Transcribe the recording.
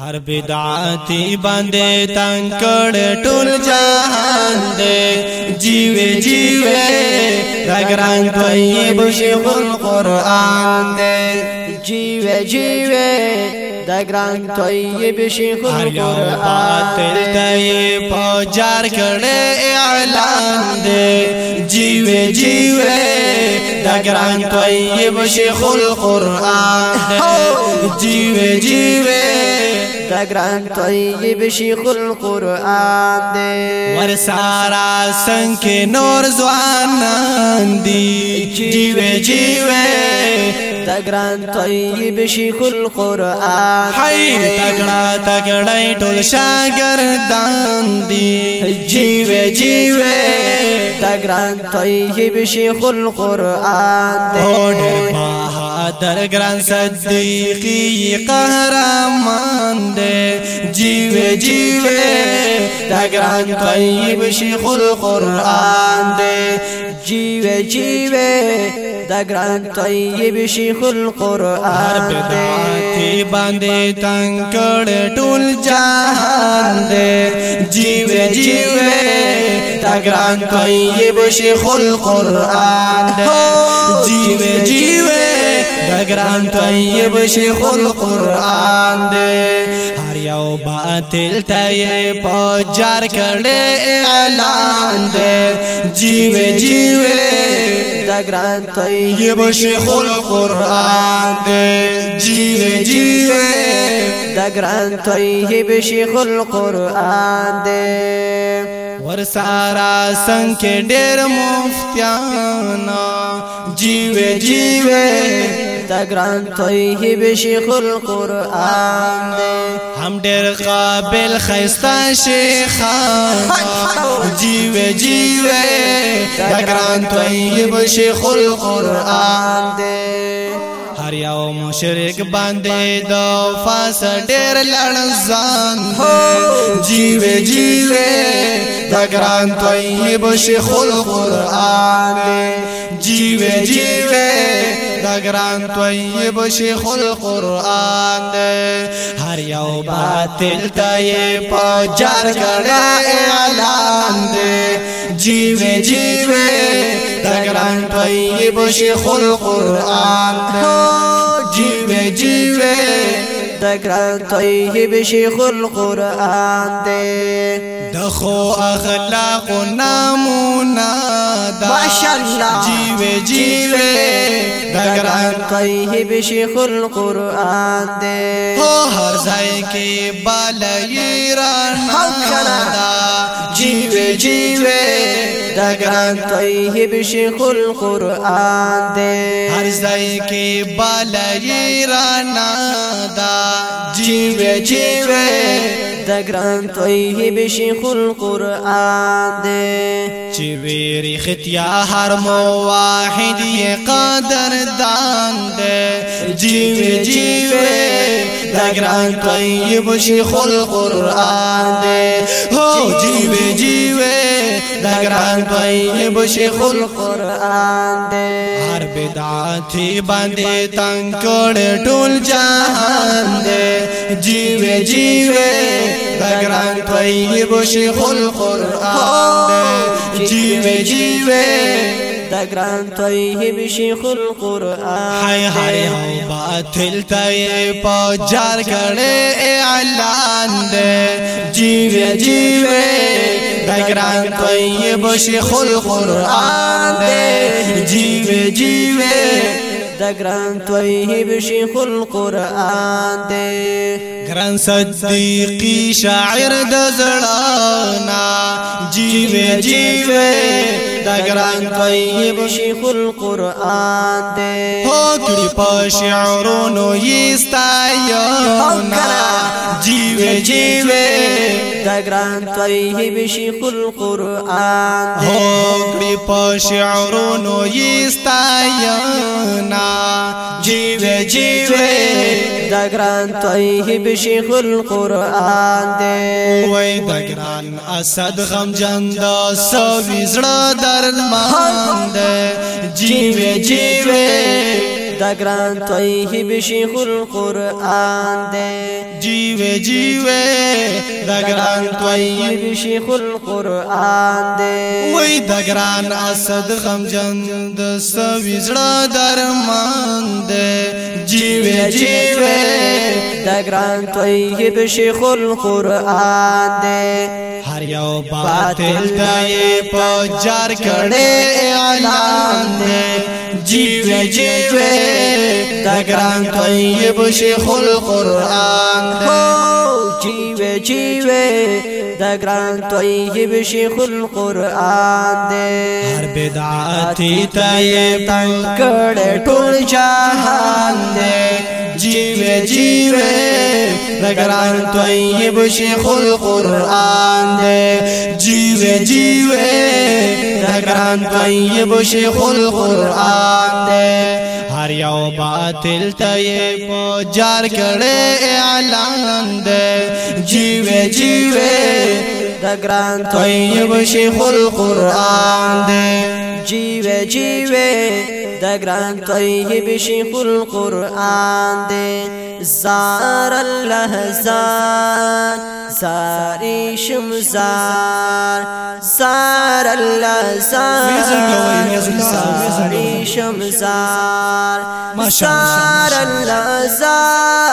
ہر بدعاتی باندے تنکڑ ٹول جہان دے۔ جیوے جیوے رگران طیب شیخ القرآن دے۔ جیوے جیوے دگران طیب شیخ القرآن. دے تے پوجار کڑے اعلان دے. جیوے جیوے رگران طیب شیخ القرآن. دے جیوے جیوے دگران طیب شیخ القرآن. دے ور سارا سنک نور زوانان دی. دگران طیب شیخ القرآن. حی تگڑا تگڑا ٹول شاگردان دی جیوے جیوے دگران طیب شیخ القرآن. دے اوڈر بہادر گران صدیقی قہرمان دے. جیوے جیوے تگران طیب شیخ القرآن دے. جیوے جیوے دگران طیب شیخ القرآن دے بدعاتی باندے تنکڑ ٹول جہان دے۔ جیوے جیوے، تگران طیب شیخ القرآن دے۔ جیوے جیوے تگران طیب شیخ القرآن دے ہر یو باطل تے پوجار کڑے اعلان دے جیوے جیوے دگران طیب شیخ القرآن دے جیوے جیوے دگران طیب شیخ القرآن دے ور سارا سنگ کے ڈیر مفتیانا. جیوے جیوے دگران طیب شیخ القرآن دے ہم ڈیر قابل خیستہ شیخانا جیوے جیوے دگران طیب شیخ القرآن دے ہر یو مشرک باندے دو فاس ڈیر لڑزان دے جیوے جیوے دگران طیب شیخ القرآن دے جیوے جیوے دگران طیب شیخ القرآن دے۔ ہر یو باطل تے پوجار کڑا اعلان دے۔ جیوے جیوے دگران طیب شیخ القرآن دے۔ جیوے جیوے دگران طیب شیخ القرآن دے۔ دخو اخلاق و نامونا دا۔ ماشاءاللہ۔ جیوے جیوے دگران طیب شیخ القرآن دے ہو ہر زائے کے بالی رانا دا جیوے جیوے دگران طیب شیخ القرآن دے۔ ہر زائے کے بالی رانا دا۔ جیوے جیوے۔ دگران طیب شیخ القرآن دے۔ چویری ختیا ہر مواحد یہ قادر دان دے۔ جیوے جیوے۔ دگران طیب شیخ القرآن دے۔ ہو جیوے جیوے۔ دگران طیب شیخ القرآن دے۔ ہر بدعاتی باندے تنکڑ ٹول جہان دے۔ جیوے جیوے دگران طیب شیخ القرآن دے۔ جیوے جیوے دگران طیب شیخ القرآن ہائے ہائے ہو باطل تے پوجار کڑے اعلان دے جیوے جیوے دگران طیب شیخ القرآن دے جیوے جیوے دگران طیب شیخ القرآن دے گران صدیقی شاعر دزڑانا جیوے جیوے دگران طیب شیخ القرآن دے. ہوکڑی پا شعرونو یستایونا جیوے جیوے. دگران طیب شیخ القرآن دے. ہوکڑی پا شعرونو یستایونا جیوے جیوے. دگران طیب شیخ القرآن دے. وای دگران اسد غم جند سو وزړه درمان ده جیوه جیوه دگران طیب شیخ القرآن دے۔ جیوے جیوے۔ دگران طیب شیخ القرآن دے۔ وی دگران اسد غم جند سویزڑا درمان دے جیوے جیوے۔ دگران طیب شیخ القرآن دے۔ ہر یو باطل دے پا جار کڑے اعلان دے۔ جیوے جیوے دگران طیب شیخ القرآن دے جیوے جیوے دگران طیب شیخ القرآن دے ہر بدعاتی طیب کڑے ٹول جہان دے جیوے جیوے دگران طیب شیخ القرآن دے جیوے جیوے دگران طیب شیخ القرآن دے۔ ہر یو باطل طیب جار کڑے اعلان دے۔ جیوے جیوے، دگران طیب شیخ القرآن دے۔ جیوے جیوے، دگران طیب شیخ القرآن دے۔ زار اللحظات ساری شمزار زار اللحظات ساری شمزار زار اللحظات